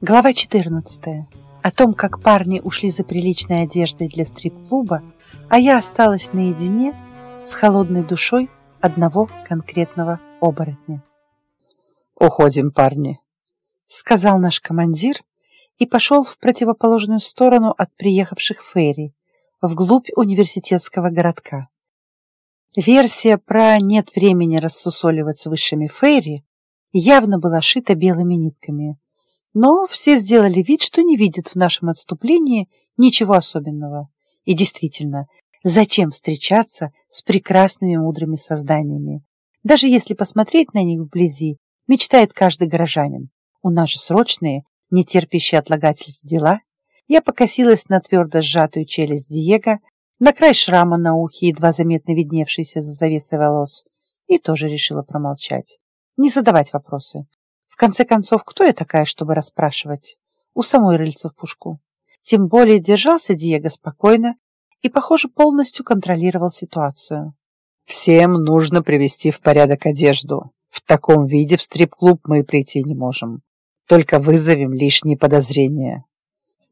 Глава 14. О том, как парни ушли за приличной одеждой для стрип-клуба, а я осталась наедине с холодной душой одного конкретного оборотня. «Уходим, парни», — сказал наш командир и пошел в противоположную сторону от приехавших фейри, вглубь университетского городка. Версия про «нет времени рассусоливать с высшими фейри» явно была шита белыми нитками — но все сделали вид, что не видят в нашем отступлении ничего особенного. И действительно, зачем встречаться с прекрасными мудрыми созданиями? Даже если посмотреть на них вблизи, мечтает каждый горожанин. У нас же срочные, не терпящие отлагательств дела. Я покосилась на твердо сжатую челюсть Диего, на край шрама на ухе, едва заметно видневшийся за завесой волос, и тоже решила промолчать. Не задавать вопросы конце концов, кто я такая, чтобы расспрашивать? У самой рыльца в пушку. Тем более держался Диего спокойно и, похоже, полностью контролировал ситуацию. «Всем нужно привести в порядок одежду. В таком виде в стрип-клуб мы прийти не можем. Только вызовем лишние подозрения.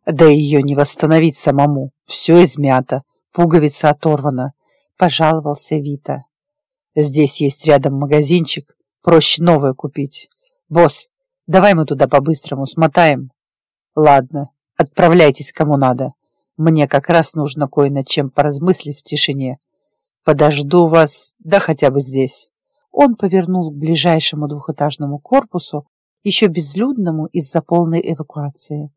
Да ее не восстановить самому. Все измято, пуговица оторвана», — пожаловался Вита. «Здесь есть рядом магазинчик, проще новое купить. «Босс, давай мы туда по-быстрому смотаем». «Ладно, отправляйтесь кому надо. Мне как раз нужно кое над чем поразмыслить в тишине. Подожду вас, да хотя бы здесь». Он повернул к ближайшему двухэтажному корпусу, еще безлюдному из-за полной эвакуации.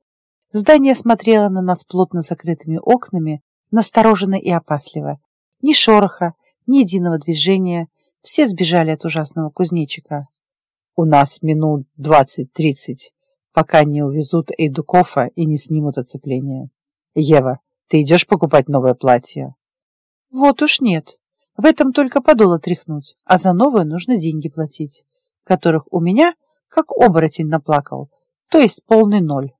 Здание смотрело на нас плотно закрытыми окнами, настороженно и опасливо. Ни шороха, ни единого движения. Все сбежали от ужасного кузнечика. У нас минут двадцать-тридцать, пока не увезут Эйдукофа и не снимут оцепление. Ева, ты идешь покупать новое платье? Вот уж нет. В этом только подол отряхнуть, а за новое нужно деньги платить, которых у меня, как оборотень, наплакал, то есть полный ноль.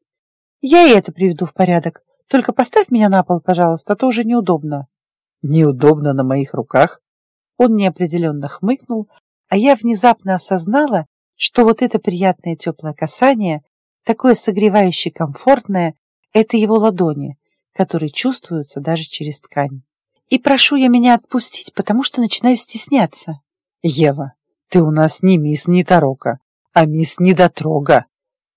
Я и это приведу в порядок, только поставь меня на пол, пожалуйста, а то уже неудобно. Неудобно на моих руках? Он неопределенно хмыкнул, а я внезапно осознала, что вот это приятное теплое касание, такое согревающее комфортное, это его ладони, которые чувствуются даже через ткань. И прошу я меня отпустить, потому что начинаю стесняться. Ева, ты у нас не мисс Ниторока, а мисс Недотрога.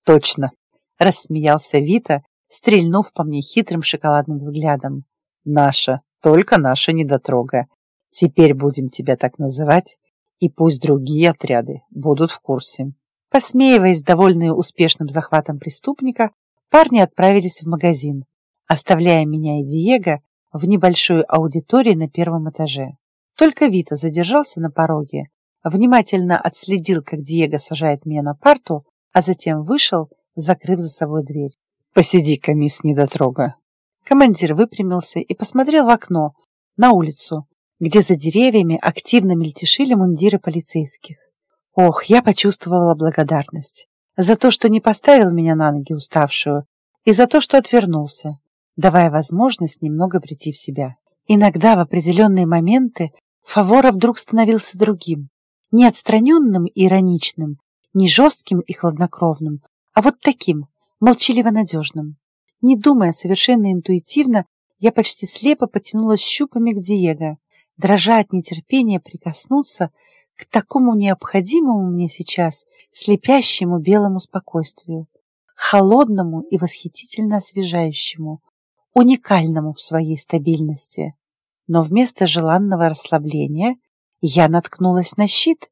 Точно, рассмеялся Вита, стрельнув по мне хитрым шоколадным взглядом. Наша, только наша недотрога. Теперь будем тебя так называть, и пусть другие отряды будут в курсе. Посмеиваясь, довольные успешным захватом преступника, парни отправились в магазин, оставляя меня и Диего в небольшой аудитории на первом этаже. Только Вита задержался на пороге, внимательно отследил, как Диего сажает меня на парту, а затем вышел, закрыв за собой дверь. «Посиди-ка, мисс недотрога!» Командир выпрямился и посмотрел в окно, на улицу, где за деревьями активно мельтешили мундиры полицейских. Ох, я почувствовала благодарность за то, что не поставил меня на ноги уставшую, и за то, что отвернулся, давая возможность немного прийти в себя. Иногда в определенные моменты Фавора вдруг становился другим, не отстраненным и ироничным, не жестким и хладнокровным, а вот таким, молчаливо-надежным. Не думая совершенно интуитивно, я почти слепо потянулась щупами к Диего, дрожа от нетерпения прикоснуться к такому необходимому мне сейчас слепящему белому спокойствию, холодному и восхитительно освежающему, уникальному в своей стабильности. Но вместо желанного расслабления я наткнулась на щит.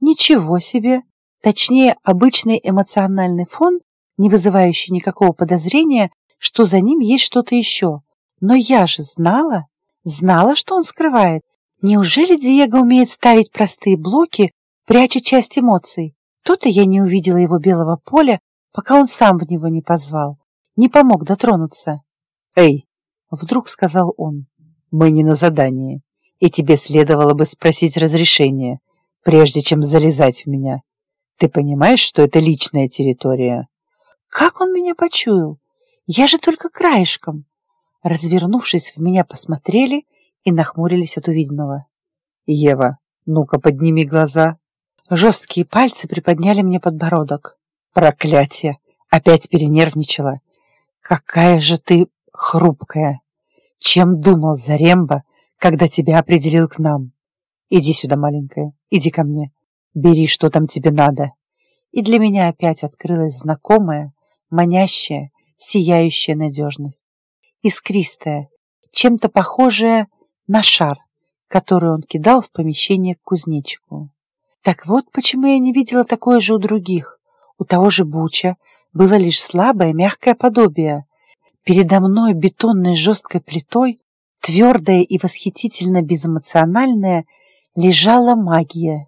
Ничего себе! Точнее, обычный эмоциональный фон, не вызывающий никакого подозрения, что за ним есть что-то еще. Но я же знала, знала, что он скрывает. Неужели Диего умеет ставить простые блоки, пряча часть эмоций? То-то я не увидела его белого поля, пока он сам в него не позвал, не помог дотронуться. «Эй!» — вдруг сказал он. «Мы не на задании, и тебе следовало бы спросить разрешение, прежде чем залезать в меня. Ты понимаешь, что это личная территория?» «Как он меня почуял? Я же только краешком!» Развернувшись, в меня посмотрели — и нахмурились от увиденного. «Ева, ну-ка подними глаза!» Жесткие пальцы приподняли мне подбородок. «Проклятие! Опять перенервничала. Какая же ты хрупкая. Чем думал Заремба, когда тебя определил к нам? Иди сюда, маленькая, иди ко мне. Бери, что там тебе надо. И для меня опять открылась знакомая, манящая, сияющая надежность. Искристая, чем-то похожая на шар, который он кидал в помещение к кузнечику. Так вот, почему я не видела такое же у других. У того же Буча было лишь слабое мягкое подобие. Передо мной бетонной жесткой плитой, твердая и восхитительно безэмоциональная, лежала магия.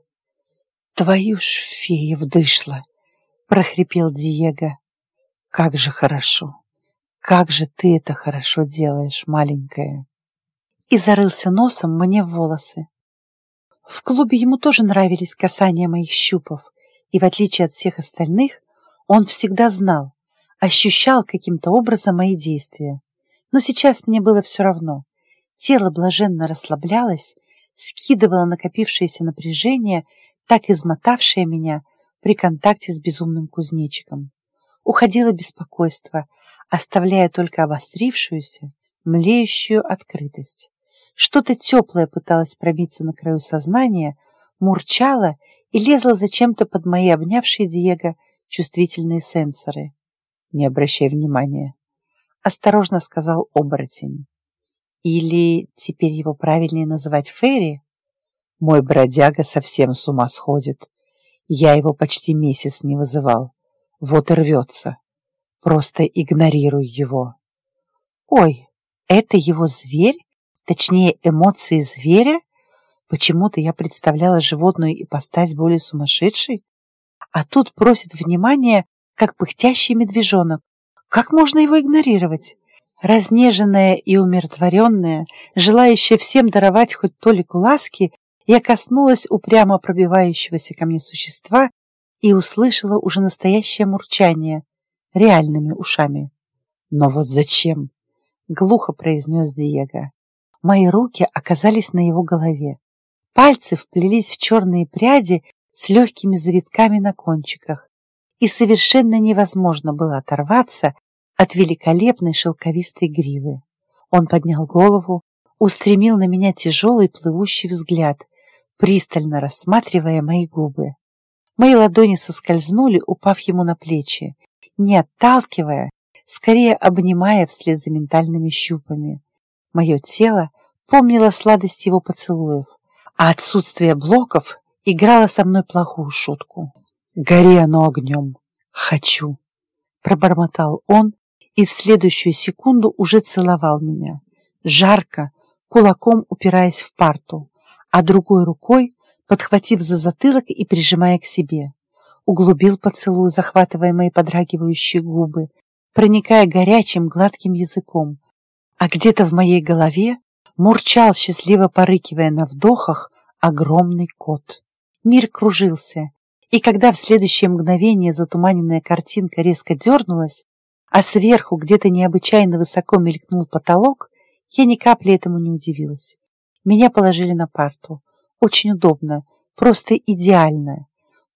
«Твою ж фея вдышла!» — прохрипел Диего. «Как же хорошо! Как же ты это хорошо делаешь, маленькая!» И зарылся носом мне в волосы. В клубе ему тоже нравились касания моих щупов, и в отличие от всех остальных, он всегда знал, ощущал каким-то образом мои действия. Но сейчас мне было все равно. Тело блаженно расслаблялось, скидывало накопившееся напряжение, так измотавшее меня при контакте с безумным кузнечиком. Уходило беспокойство, оставляя только обострившуюся, млеющую открытость. Что-то теплое пыталось пробиться на краю сознания, мурчало и лезло зачем-то под мои обнявшие Диего чувствительные сенсоры. «Не обращай внимания», — осторожно сказал оборотень. «Или теперь его правильнее называть Ферри?» «Мой бродяга совсем с ума сходит. Я его почти месяц не вызывал. Вот и рвется. Просто игнорируй его». «Ой, это его зверь? Точнее, эмоции зверя?» Почему-то я представляла животную ипостась более сумасшедшей, а тут просит внимания, как пыхтящий медвежонок. Как можно его игнорировать? Разнеженная и умиротворенная, желающая всем даровать хоть толику ласки, я коснулась упрямо пробивающегося ко мне существа и услышала уже настоящее мурчание реальными ушами. «Но вот зачем?» — глухо произнес Диего. Мои руки оказались на его голове. Пальцы вплелись в черные пряди с легкими завитками на кончиках, и совершенно невозможно было оторваться от великолепной шелковистой гривы. Он поднял голову, устремил на меня тяжелый плывущий взгляд, пристально рассматривая мои губы. Мои ладони соскользнули, упав ему на плечи, не отталкивая, скорее обнимая вслед за ментальными щупами. Мое тело помнило сладость его поцелуев, а отсутствие блоков играло со мной плохую шутку. «Гори оно огнем! Хочу!» Пробормотал он и в следующую секунду уже целовал меня, жарко, кулаком упираясь в парту, а другой рукой подхватив за затылок и прижимая к себе. Углубил поцелуй, захватывая мои подрагивающие губы, проникая горячим гладким языком, а где-то в моей голове мурчал, счастливо порыкивая на вдохах, огромный кот. Мир кружился, и когда в следующее мгновение затуманенная картинка резко дернулась, а сверху где-то необычайно высоко мелькнул потолок, я ни капли этому не удивилась. Меня положили на парту. Очень удобно, просто идеально.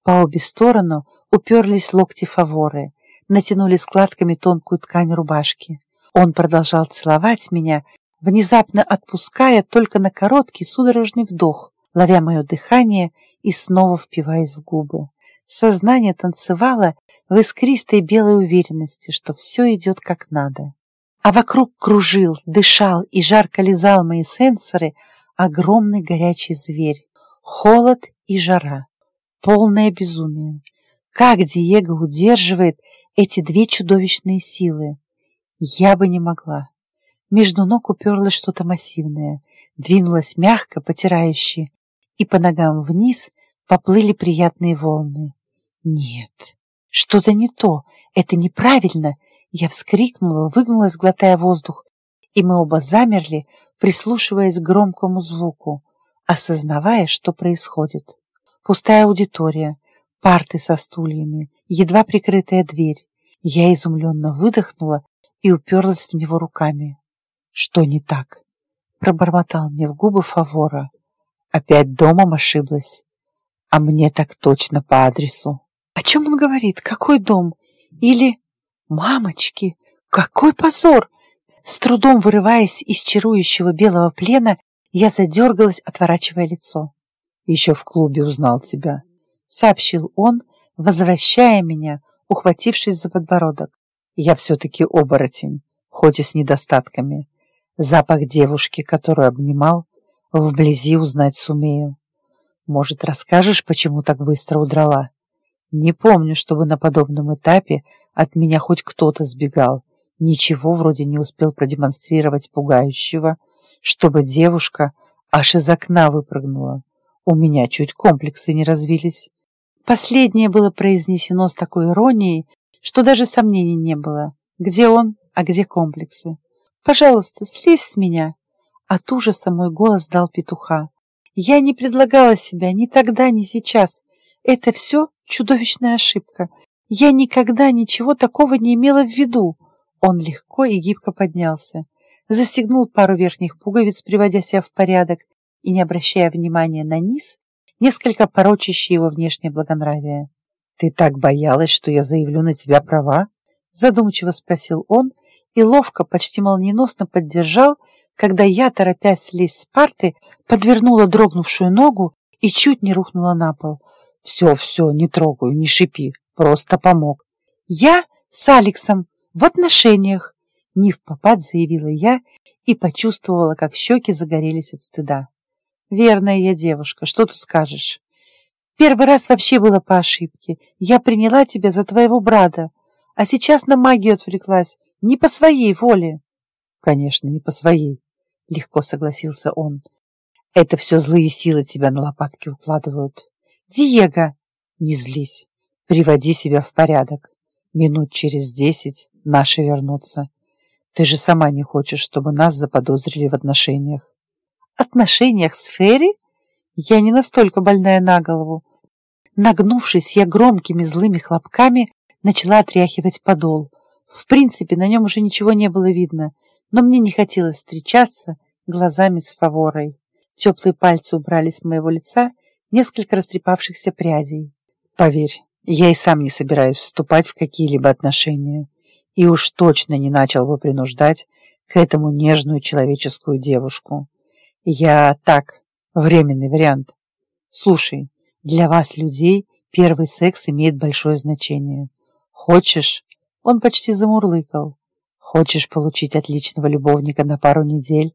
По обе стороны уперлись локти фаворы, натянули складками тонкую ткань рубашки. Он продолжал целовать меня, внезапно отпуская только на короткий судорожный вдох, ловя мое дыхание и снова впиваясь в губы. Сознание танцевало в искристой белой уверенности, что все идет как надо. А вокруг кружил, дышал и жарко лизал мои сенсоры огромный горячий зверь. Холод и жара. Полное безумие. Как Диего удерживает эти две чудовищные силы? Я бы не могла. Между ног уперлось что-то массивное, двинулось мягко, потирающее, и по ногам вниз поплыли приятные волны. Нет, что-то не то, это неправильно. Я вскрикнула, выгнулась, глотая воздух, и мы оба замерли, прислушиваясь к громкому звуку, осознавая, что происходит. Пустая аудитория, парты со стульями, едва прикрытая дверь. Я изумленно выдохнула и уперлась в него руками. Что не так? Пробормотал мне в губы Фавора. Опять домом ошиблась. А мне так точно по адресу. О чем он говорит? Какой дом? Или... Мамочки, какой позор! С трудом вырываясь из чарующего белого плена, я задергалась, отворачивая лицо. «Еще в клубе узнал тебя», — сообщил он, возвращая меня, ухватившись за подбородок. «Я все-таки оборотень, хоть и с недостатками. Запах девушки, которую обнимал, вблизи узнать сумею. Может, расскажешь, почему так быстро удрала? Не помню, чтобы на подобном этапе от меня хоть кто-то сбегал. Ничего вроде не успел продемонстрировать пугающего, чтобы девушка аж из окна выпрыгнула. У меня чуть комплексы не развились. Последнее было произнесено с такой иронией, что даже сомнений не было. Где он, а где комплексы? Пожалуйста, слезь с меня. От ужаса мой голос дал петуха. Я не предлагала себя ни тогда, ни сейчас. Это все чудовищная ошибка. Я никогда ничего такого не имела в виду. Он легко и гибко поднялся, застегнул пару верхних пуговиц, приводя себя в порядок и, не обращая внимания на низ, несколько порочащий его внешнее благонравие. «Ты так боялась, что я заявлю на тебя права?» Задумчиво спросил он и ловко, почти молниеносно поддержал, когда я, торопясь слезть с парты, подвернула дрогнувшую ногу и чуть не рухнула на пол. «Все, все, не трогаю, не шипи, просто помог». «Я с Алексом в отношениях!» Не в попад заявила я и почувствовала, как щеки загорелись от стыда. «Верная я девушка, что тут скажешь?» «Первый раз вообще было по ошибке. Я приняла тебя за твоего брата, а сейчас на магию отвлеклась, не по своей воле». «Конечно, не по своей», — легко согласился он. «Это все злые силы тебя на лопатки укладывают». «Диего!» «Не злись, приводи себя в порядок. Минут через десять наши вернутся. Ты же сама не хочешь, чтобы нас заподозрили в отношениях. Отношениях с Ферри? Я не настолько больная на голову. Нагнувшись, я громкими злыми хлопками начала отряхивать подол. В принципе, на нем уже ничего не было видно, но мне не хотелось встречаться глазами с фаворой. Теплые пальцы убрали с моего лица несколько растрепавшихся прядей. Поверь, я и сам не собираюсь вступать в какие-либо отношения и уж точно не начал бы принуждать к этому нежную человеческую девушку. Я так, временный вариант. Слушай, для вас, людей, первый секс имеет большое значение. Хочешь, он почти замурлыкал, хочешь получить отличного любовника на пару недель,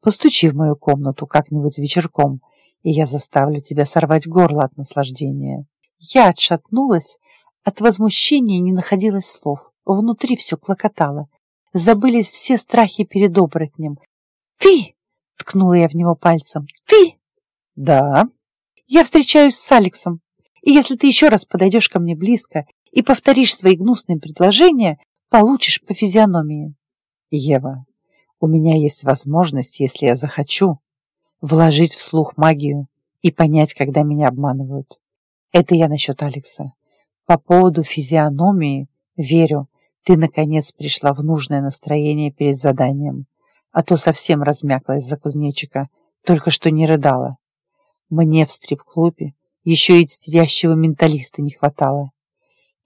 постучи в мою комнату как-нибудь вечерком, и я заставлю тебя сорвать горло от наслаждения. Я отшатнулась, от возмущения не находилось слов. Внутри все клокотало. Забылись все страхи перед оборотнем. «Ты!» — ткнула я в него пальцем. «Ты!» «Да?» «Я встречаюсь с Алексом, и если ты еще раз подойдешь ко мне близко и повторишь свои гнусные предложения, получишь по физиономии». «Ева, у меня есть возможность, если я захочу, вложить вслух магию и понять, когда меня обманывают. Это я насчет Алекса. По поводу физиономии верю, ты, наконец, пришла в нужное настроение перед заданием, а то совсем размяклась за кузнечика, только что не рыдала. Мне в стрип-клубе еще и терящего менталиста не хватало.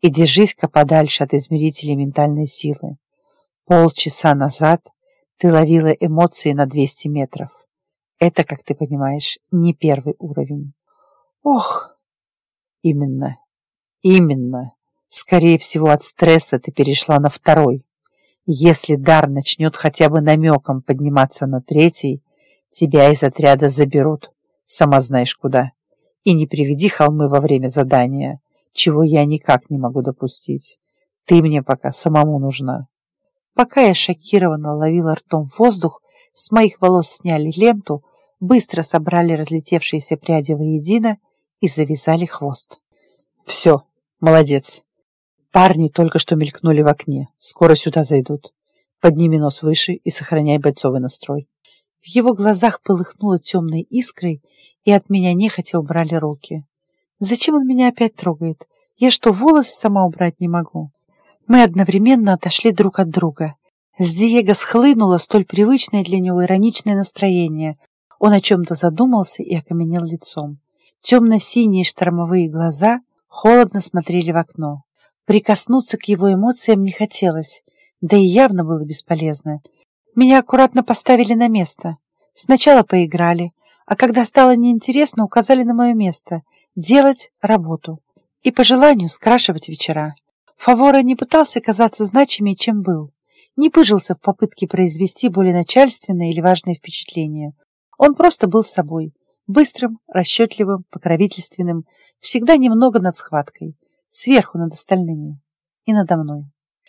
И держись-ка подальше от измерителей ментальной силы. Полчаса назад ты ловила эмоции на 200 метров. Это, как ты понимаешь, не первый уровень. Ох, Именно. Именно. Скорее всего, от стресса ты перешла на второй. Если дар начнет хотя бы намеком подниматься на третий, тебя из отряда заберут, сама знаешь куда. И не приведи холмы во время задания, чего я никак не могу допустить. Ты мне пока самому нужна. Пока я шокированно ловила ртом воздух, с моих волос сняли ленту, быстро собрали разлетевшиеся пряди воедино и завязали хвост. «Все, молодец. Парни только что мелькнули в окне. Скоро сюда зайдут. Подними нос выше и сохраняй бойцовый настрой». В его глазах полыхнуло темной искрой, и от меня нехотя убрали руки. «Зачем он меня опять трогает? Я что, волосы сама убрать не могу?» Мы одновременно отошли друг от друга. С Диего схлынуло столь привычное для него ироничное настроение. Он о чем-то задумался и окаменел лицом. Темно-синие штормовые глаза холодно смотрели в окно. Прикоснуться к его эмоциям не хотелось, да и явно было бесполезно. Меня аккуратно поставили на место. Сначала поиграли, а когда стало неинтересно, указали на мое место – делать работу. И по желанию скрашивать вечера. Фавора не пытался казаться значимее, чем был. Не пыжился в попытке произвести более начальственное или важное впечатление. Он просто был собой. Быстрым, расчетливым, покровительственным, всегда немного над схваткой, сверху над остальными и надо мной.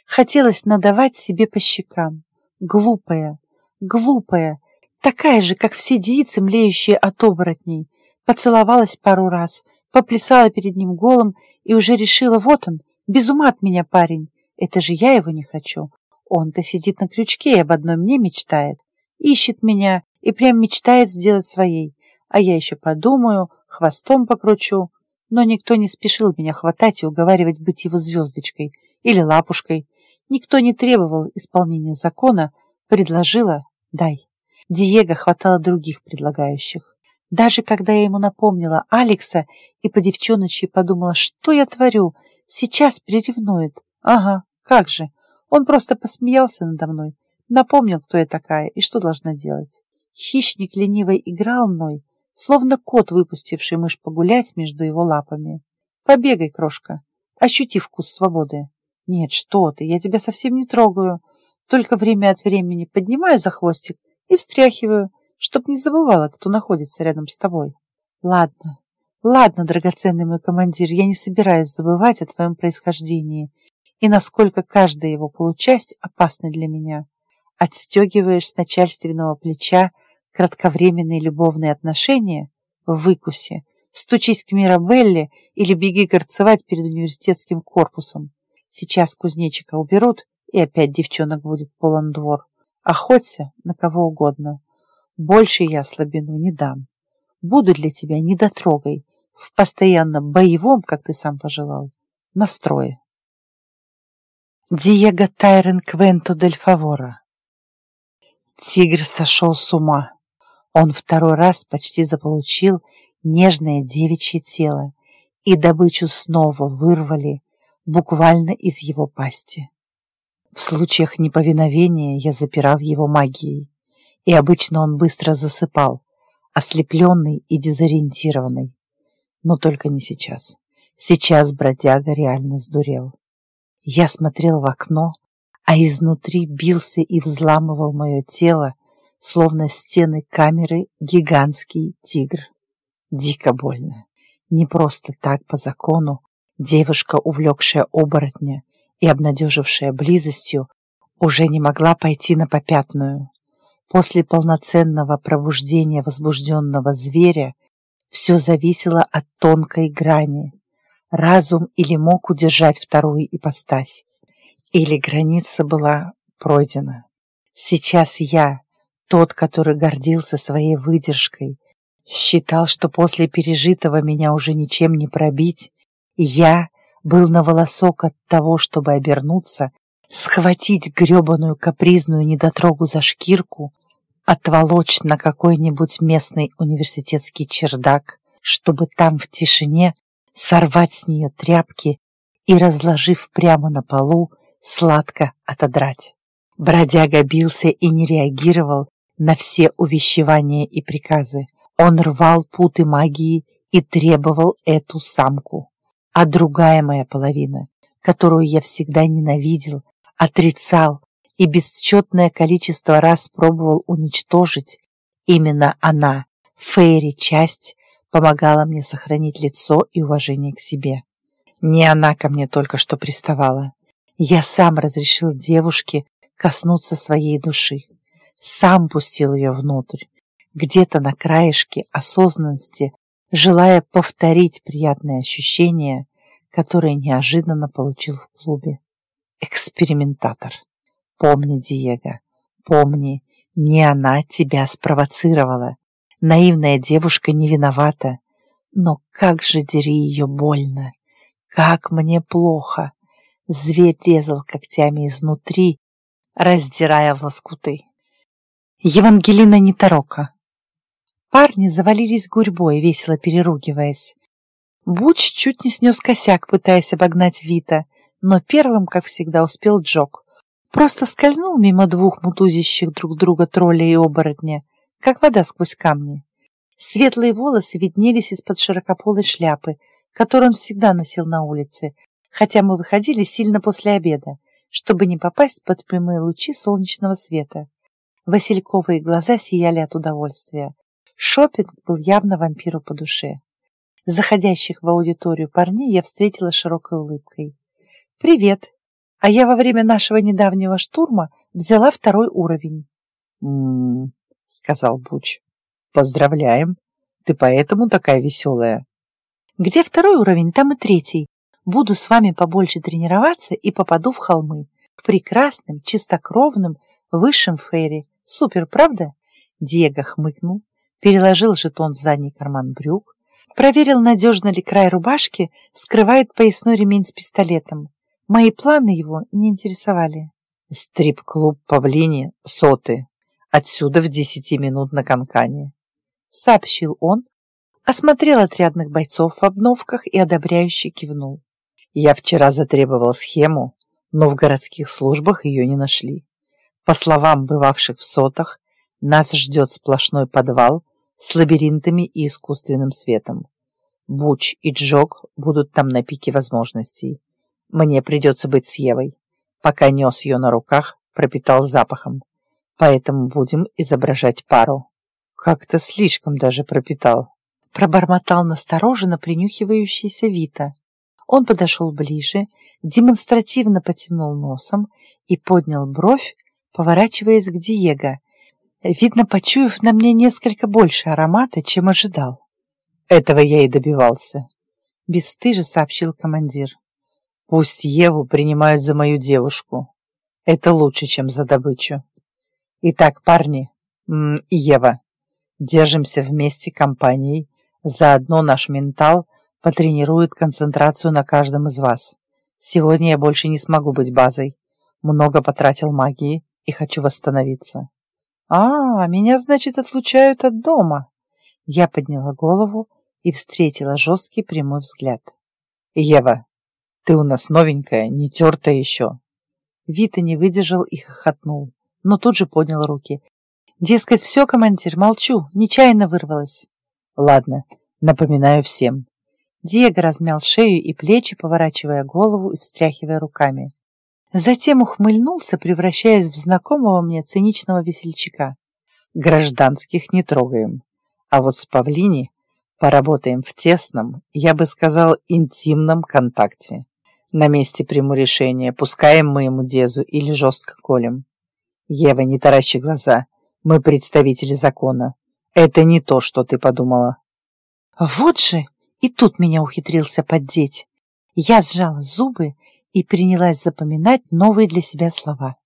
Хотелось надавать себе по щекам. Глупая, глупая, такая же, как все девицы, млеющие от оборотней. Поцеловалась пару раз, поплясала перед ним голым и уже решила, вот он, без ума от меня парень. Это же я его не хочу. Он-то сидит на крючке и об одной мне мечтает. Ищет меня и прям мечтает сделать своей. А я еще подумаю, хвостом покручу. Но никто не спешил меня хватать и уговаривать быть его звездочкой или лапушкой. Никто не требовал исполнения закона, предложила «дай». Диего хватало других предлагающих. Даже когда я ему напомнила Алекса и по девчоночьи подумала, что я творю, сейчас приревнует. Ага, как же. Он просто посмеялся надо мной, напомнил, кто я такая и что должна делать. Хищник ленивый играл мной, словно кот, выпустивший мышь погулять между его лапами. Побегай, крошка, ощути вкус свободы. Нет, что ты, я тебя совсем не трогаю. Только время от времени поднимаю за хвостик и встряхиваю, чтоб не забывала, кто находится рядом с тобой. Ладно, ладно, драгоценный мой командир, я не собираюсь забывать о твоем происхождении и насколько каждая его получасть опасна для меня. Отстегиваешь с начальственного плеча кратковременные любовные отношения в выкусе, стучись к Мирабелле или беги горцевать перед университетским корпусом. Сейчас кузнечика уберут, и опять девчонок будет полон двор. Охоться на кого угодно. Больше я слабину не дам. Буду для тебя недотрогой, в постоянно боевом, как ты сам пожелал, настрое. Диего Тайрен Квенто дель Фавора Тигр сошел с ума. Он второй раз почти заполучил нежное девичье тело, и добычу снова вырвали буквально из его пасти. В случаях неповиновения я запирал его магией, и обычно он быстро засыпал, ослепленный и дезориентированный. Но только не сейчас. Сейчас бродяга реально сдурел. Я смотрел в окно, а изнутри бился и взламывал мое тело, словно стены камеры гигантский тигр. Дико больно. Не просто так по закону, Девушка, увлекшая оборотня и обнадежившая близостью, уже не могла пойти на попятную. После полноценного пробуждения возбужденного зверя все зависело от тонкой грани. Разум или мог удержать вторую ипостась, или граница была пройдена. Сейчас я, тот, который гордился своей выдержкой, считал, что после пережитого меня уже ничем не пробить, я был на волосок от того, чтобы обернуться, схватить гребаную капризную недотрогу за шкирку, отволочь на какой-нибудь местный университетский чердак, чтобы там в тишине сорвать с нее тряпки и, разложив прямо на полу, сладко отодрать. Бродяга бился и не реагировал на все увещевания и приказы. Он рвал путы магии и требовал эту самку а другая моя половина, которую я всегда ненавидел, отрицал и бесчетное количество раз пробовал уничтожить, именно она, Фейри, часть, помогала мне сохранить лицо и уважение к себе. Не она ко мне только что приставала. Я сам разрешил девушке коснуться своей души. Сам пустил ее внутрь, где-то на краешке осознанности желая повторить приятные ощущения, которые неожиданно получил в клубе. Экспериментатор. Помни, Диего, помни, не она тебя спровоцировала. Наивная девушка не виновата. Но как же дери ее больно! Как мне плохо! Зверь резал когтями изнутри, раздирая в лоскуты. Евангелина Неторока Парни завалились гурьбой, весело переругиваясь. Буч чуть не снес косяк, пытаясь обогнать Вита. но первым, как всегда, успел Джок. Просто скользнул мимо двух мутузящих друг друга тролля и оборотня, как вода сквозь камни. Светлые волосы виднелись из-под широкополой шляпы, которую он всегда носил на улице, хотя мы выходили сильно после обеда, чтобы не попасть под прямые лучи солнечного света. Васильковые глаза сияли от удовольствия. Шопинг был явно вампиру по душе. Заходящих в аудиторию парней я встретила широкой улыбкой. «Привет! А я во время нашего недавнего штурма взяла второй уровень». «М-м-м», сказал Буч. «Поздравляем! Ты поэтому такая веселая». «Где второй уровень, там и третий. Буду с вами побольше тренироваться и попаду в холмы. К прекрасным, чистокровным, высшим фейри. Супер, правда?» Диего хмыкнул, переложил жетон в задний карман брюк, проверил, надежно ли край рубашки скрывает поясной ремень с пистолетом. Мои планы его не интересовали. «Стрип-клуб Павлини, соты. Отсюда в десяти минут на Канкане», — сообщил он, осмотрел отрядных бойцов в обновках и одобряюще кивнул. Я вчера затребовал схему, но в городских службах ее не нашли. По словам бывавших в сотах, нас ждет сплошной подвал с лабиринтами и искусственным светом. Буч и Джок будут там на пике возможностей. Мне придется быть с Евой. Пока нес ее на руках, пропитал запахом. Поэтому будем изображать пару. Как-то слишком даже пропитал. Пробормотал настороженно принюхивающийся Вита. Он подошел ближе, демонстративно потянул носом и поднял бровь, поворачиваясь к Диего, видно, почуяв на мне несколько больше аромата, чем ожидал. Этого я и добивался. Бесстыже сообщил командир. Пусть Еву принимают за мою девушку. Это лучше, чем за добычу. Итак, парни и Ева, держимся вместе компанией, заодно наш ментал — потренирует концентрацию на каждом из вас. Сегодня я больше не смогу быть базой. Много потратил магии и хочу восстановиться. А, меня, значит, отлучают от дома. Я подняла голову и встретила жесткий прямой взгляд. Ева, ты у нас новенькая, не тертая еще. Вита не выдержал и хохотнул, но тут же поднял руки. Дескать, все, командир, молчу, нечаянно вырвалась. Ладно, напоминаю всем, Диего размял шею и плечи, поворачивая голову и встряхивая руками. Затем ухмыльнулся, превращаясь в знакомого мне циничного весельчака. «Гражданских не трогаем, а вот с Павлини поработаем в тесном, я бы сказал, интимном контакте. На месте приму решение, пускаем мы ему дезу или жестко колем. Ева, не таращи глаза, мы представители закона. Это не то, что ты подумала». «Вот же!» И тут меня ухитрился поддеть. Я сжала зубы и принялась запоминать новые для себя слова.